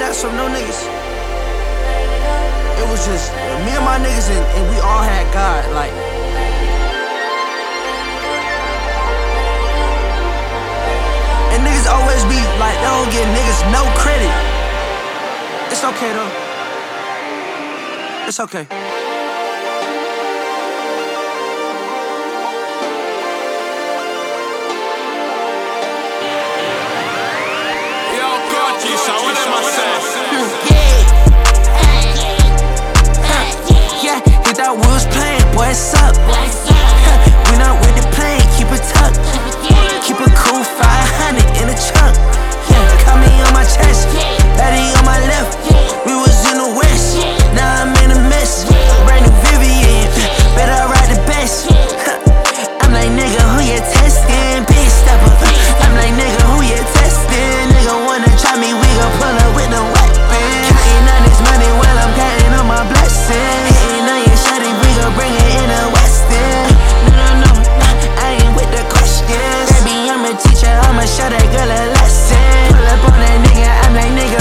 that's from no niggas. It was just me and my niggas, and, and we all had God. Like, and niggas always be like, they don't give niggas no credit. It's okay though. It's okay. I'ma show that girl a lesson. Pull up on that nigga, I'm like, nigga,